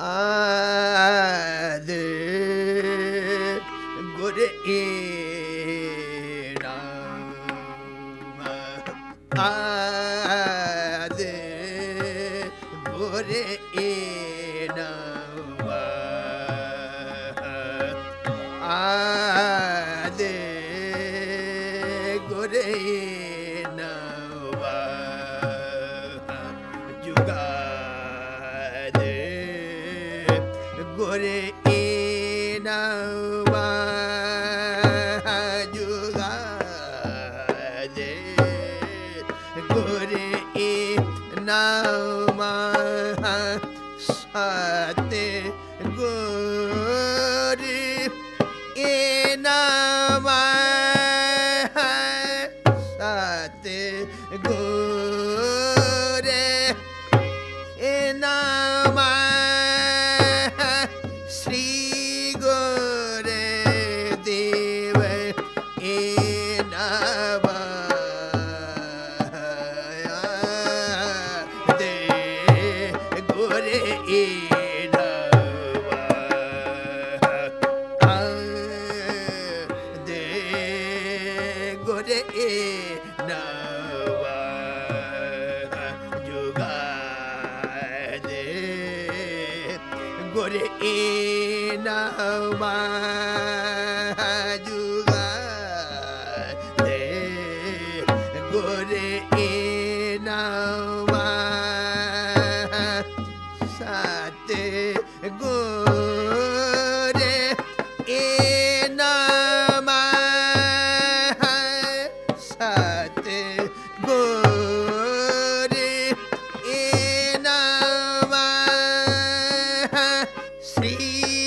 ਆਦ ਗੁਰ ਏਨਾ ਗੁਰ ਏ ਨਾਮ ਸ੍ਰੀ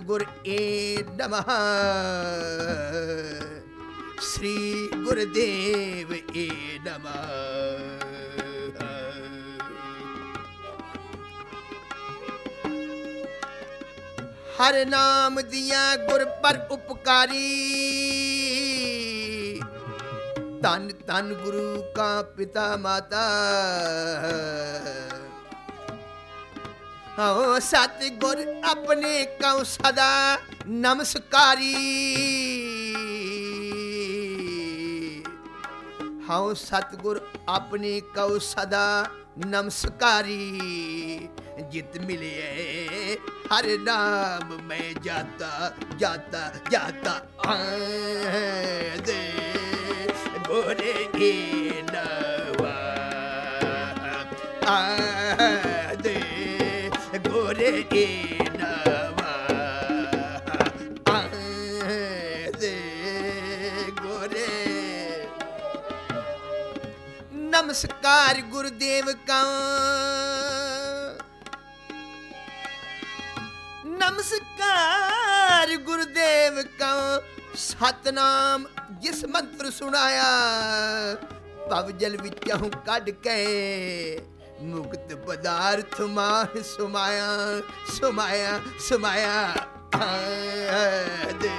ਗੁਰ ਏ ਏ ਨਮః ਸ੍ਰੀ ਗੁਰਦੇਵ ਏ ਨਮః ਹਰ ਨਾਮ ਦੀਆਂ ਗੁਰ ਪਰ ਉਪਕਾਰੀ ਤਨ ਤਨ ਗੁਰੂ ਕਾ ਪਿਤਾ ਮਾਤਾ ਹਉ ਸਤ ਗੁਰ ਆਪਣੇ ਕਉ ਸਦਾ ਨਮਸਕਾਰੀ। ਹਉ ਸਤਗੁਰ ਆਪਣੇ ਕਉ ਸਦਾ ਨਮਸਕਾਰੀ। ਜਿਤ ਮਿਲਿਏ ਹਰ ਨਾਮ ਮੈਂ ਜਾਤਾ ਜਾਤਾ ਜਾਤਾ ਆਦੇ। ਗੋਰੇ ਏ ਨਵਾ ਆਦੇ। ਨਮਸਕਾਰ ਗੁਰਦੇਵ ਕਾ। ਨਮਸਕਾਰ ਗੁਰਦੇਵ ਕਾ। ਸਤਨਾਮ ਜਿਸ ਮੰਤਰ ਸੁਣਾਇਆ ਭਵ ਜਲ ਵਿੱਚੋਂ ਕੱਢ ਕੇ ਮੁਕਤ ਪਦਾਰਥ ਮਾਹ ਸੁਮਾਇਆ ਸੁਮਾਇਆ ਸੁਮਾਇਆ। ਆਦੇ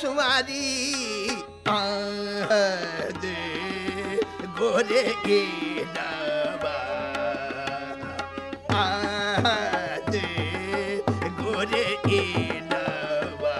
ਸੁਮਾਰੀ ਆਦੇ ਗੋਰੇ ਕੀ ਨਵਾ। ਆਦੇ ਗੋਰੇ ਕੀ ਨਵਾ।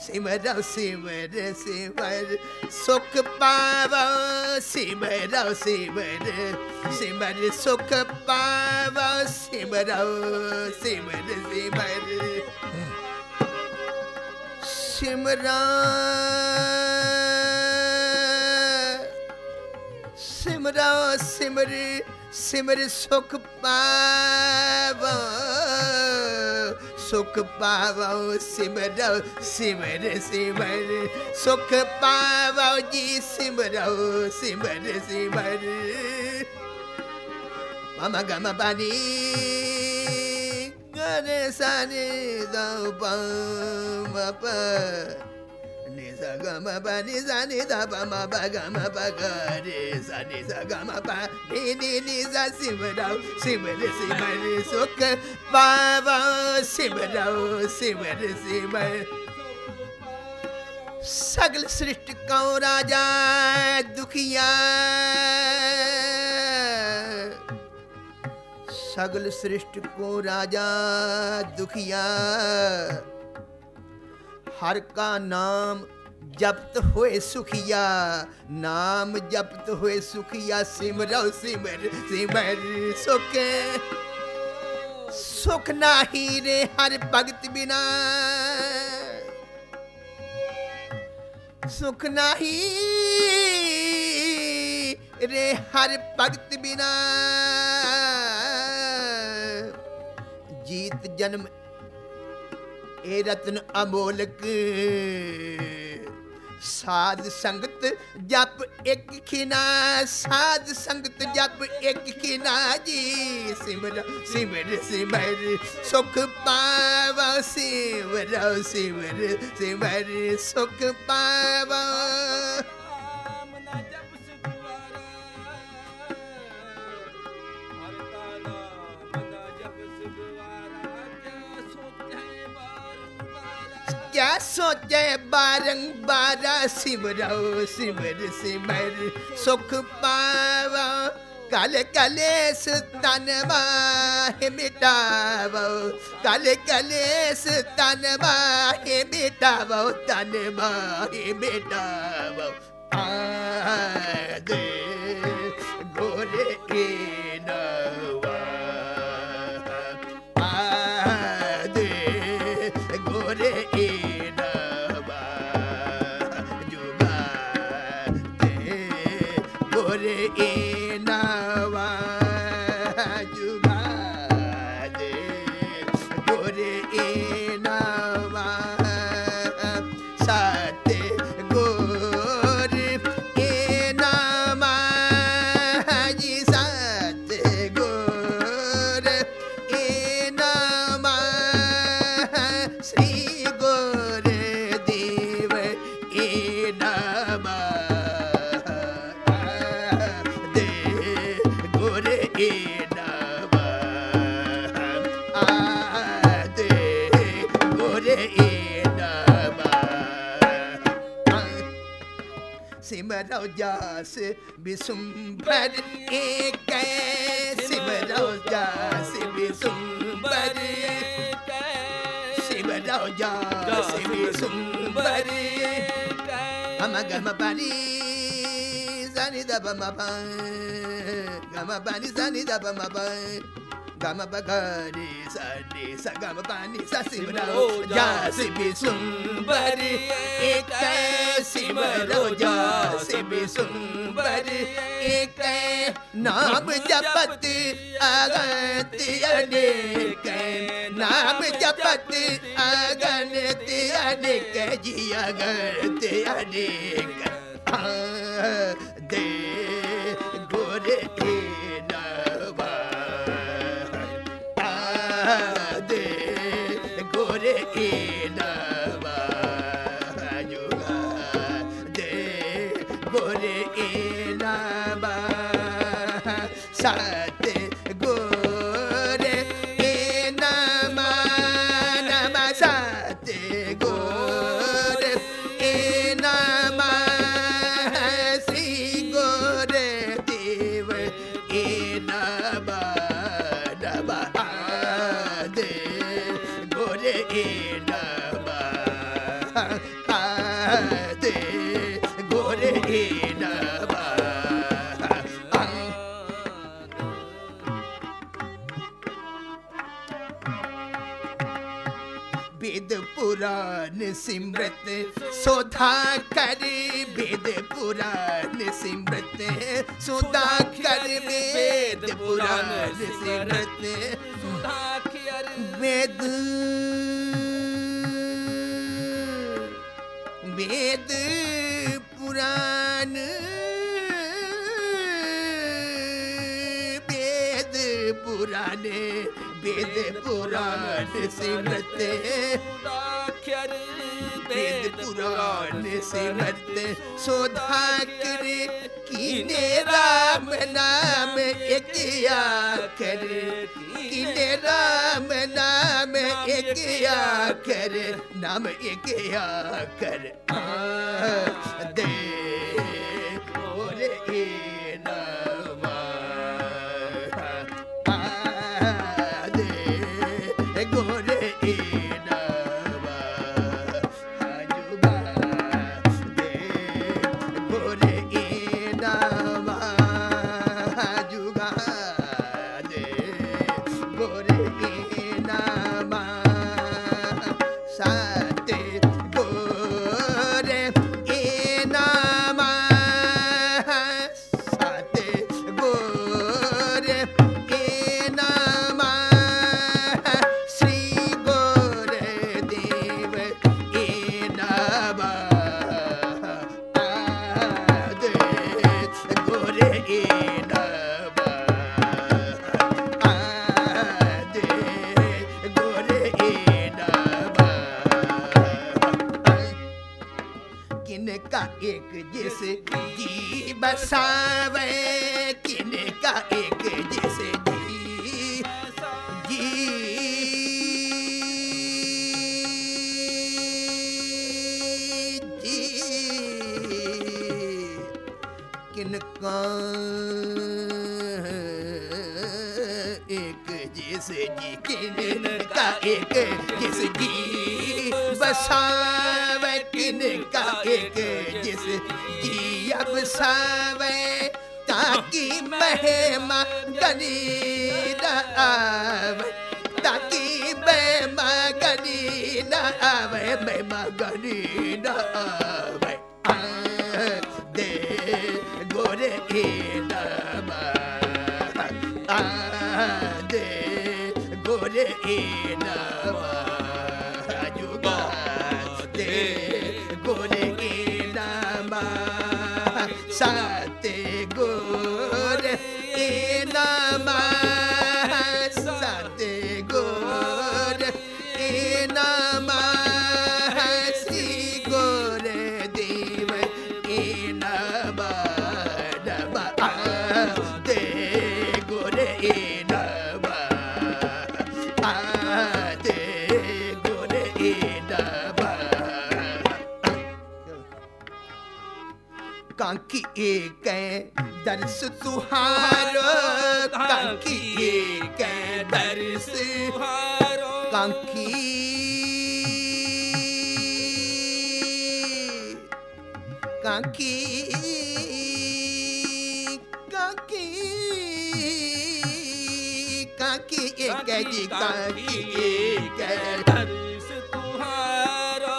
ਸਿਮਰਉ ਸਿਮਰ ਸਿਮਰ ਸੁਖ ਪਾਵੋ ਸਿਮਰਉ ਸਿਮਰ ਸਿਮਰ ਸੁਖ ਪਾਵੋ ਸਿਮਰਉ ਸਿਮਰ ਸਿਮਰ ਸਿਮਰਾ ਸਿਮਰਾ ਸਿਮਰ ਸਿਮਰ ਸੁਖ ਪਾਵੋ ਸੁਖ ਪਾਵੋ ਸਿਮਰੋ, ਸਿਮਰ ਸਿਮਰ। ਸੁਖ ਪਾਵੋ ਜੀ ਸਿਮਰੋ, ਸਿਮਰ ਸਿਮਰ। Mama gama bani gane sani da ba ma pa ni sa ni sa da ba ma ba gama ba ga ni sa ni sa gama ba ni ni ni sa si ma da si ma ni si ma ni so ka ba ba si ma da si ma ni si ma सगल सृष्टि को राजा दुखिया सगल सृष्टि को राजा दुखिया हर का नाम ਜਪਤ ਹੋਏ ਸੁਖੀਆ, ਨਾਮ ਜਪਤ ਹੋਏ ਸੁਖੀਆ ਸਿਮਰਉ ਸਿਮਰ ਸਿਮਰ ਸੁਖੇ। ਸੁਖ ਨਾਹੀ ਰੇ ਹਰ ਭਗਤ ਬਿਨਾ। ਸੁਖ ਨਾਹੀ ਰੇ ਹਰ ਭਗਤ ਬਿਨਾ। ਜੀਤ ਜਨਮ ਇਹ ਰਤਨ ਅਮੋਲਕ। ਸਾਧ ਸੰਗਤ ਜਪ ਇੱਕ ਖਿਨਾ, ਸਾਧ ਸੰਗਤ ਜਪ ਇੱਕ ਖਿਨਾ ਜੀ। ਸਿਮਰ ਸਿਮਰ ਸਿਮਰ, ਸੁਖ ਪਾਵਾ, ਸਿਮਰ ਸਿਮਰ ਸਿਮਰ, ਸੁਖ ਪਾਵਾ। ਬਾਰ ਕਿਆ ਸੋਚੇ ਬਾਰੰਬਾਰ ਸਿਮਰੋ, ਸਿਮਰ ਸਿਮਰ। ਸੁਖ ਪਾਵਾ, ਕਲ ਕਲੇਸ ਤਨ ਮਾਹਿ ਮਿਟਾਵੋ। ਕਲ ਕਲੇਸ ਤਨ ਮਾਹਿ ਮਿਟਾਵੋ, ਤਨ ਮਾਹਿ ਮਿਟਾਵੋ। ਆਦੇ। Zani da ba ma ba gama ba gama ja bari ek si ba ro ja si bi sum bari ek ਨਾਮ ਜਪਤ ਅਗੰਤ ਅਨੇਕ ਨਾਮ ਜਪਤ ਅਗੰਤ ਅਨੇਕ ਜੀ ਅਗੰਤ ਅਨੇਕ ਦੇ Saturday. ਬਿਦ ਪੁਰਾਨ ਸਿਮਰਤ ਸੋਧਾ ਕਰੇ ਬਿਦ ਪੁਰਾਨ ਸਿਮਰਤ ਸੋਧਾ ਕਰੇ ਬਿਦ ਪੁਰਾਨ ਸਿਮਰਤ ਸੋਧਾ ਖਿਆਰ ਵੇਦ ਵੇਦ ਪੁਰਾਨ पुराणे वेद पुराण सिमरत सुधाखियर वेद पुराण सिमरत सोधा करे कीने राम नाम एक आकर कीने राम नाम एक आकर नाम एक आकर आ दे एक जिस जी किनका एक जिस जी बसावे किनका एक जिस जी अब सावे ताकि महिमा गनी न आवे ताकि महिमा गनी न आवे महिमा गनी न आवे Yeah. ਕਾਂਕੀ ਏਕੈ ਦਰਸ ਸੁਹਾਰੋ ਕਾਂਕੀ ਏਕੈ ਦਰਸ ਸੁਹਾਰੋ ਕਾਂਕੀ ਕਾਂਕੀ ਕਾਕੀ ਏਕ ਕੈ ਕਾਕੀ ਏਕ ਦਰਸ ਤੁਹਾਰੋ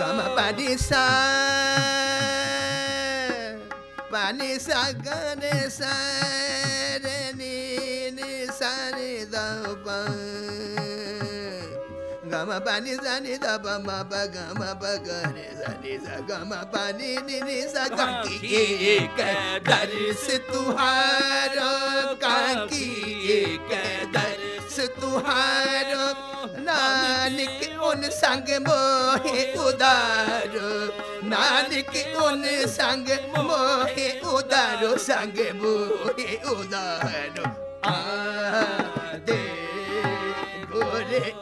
ਗਮ ਪਰਿਸਾ पानी सा पानी सा गने सा रे नी नी सा नी दा पा गम पानी सा नी दा पा मा पा गम पा ग रे सा नी सा गम पानी नी नी सा काकी एक दर्श ਤੁਹਾਰ, ਨਾਨਕ ਉਨ ਸੰਗ ਮੋਹਿ ਉਦਾਰ, ਨਾਨਕ ਉਨ ਸੰਗ ਮੋਹਿ ਉਦਾਰੋ, ਸੰਗ ਮੋਹਿ ਉਦਾਰ। ਆ ਦੇ ਗੋਰੇ